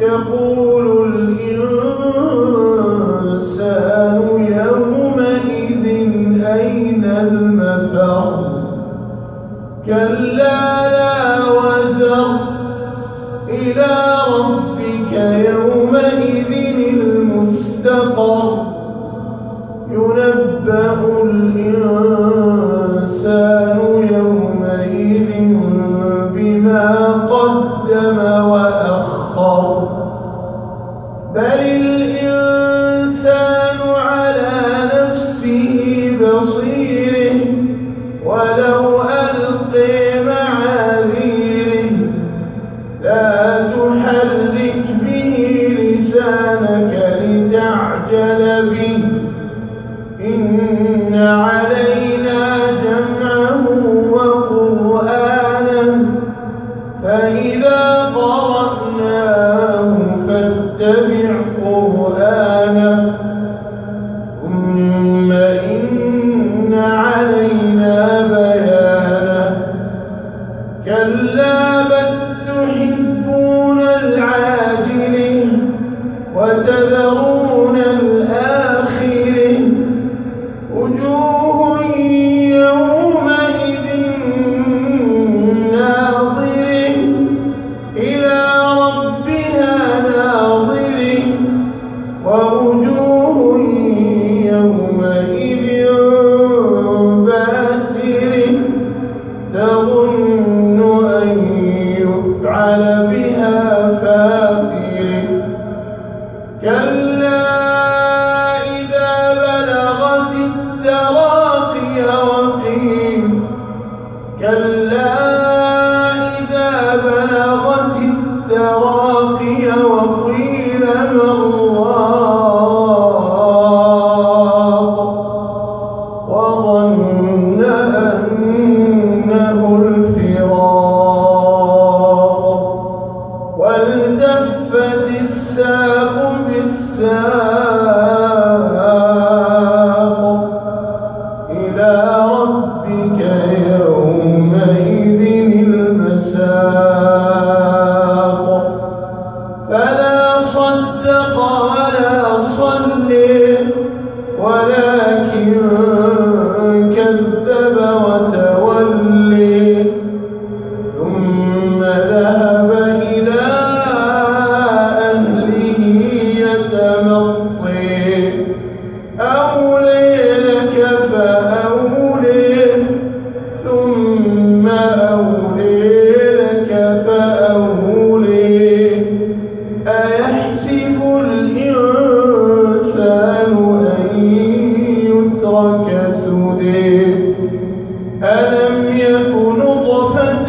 يقول الإنسان يومئذ أين المفر؟ كلا لا وزر إلى ربك يوم تحرك به لسانك لتعجل به. إن عليك يكن نطفة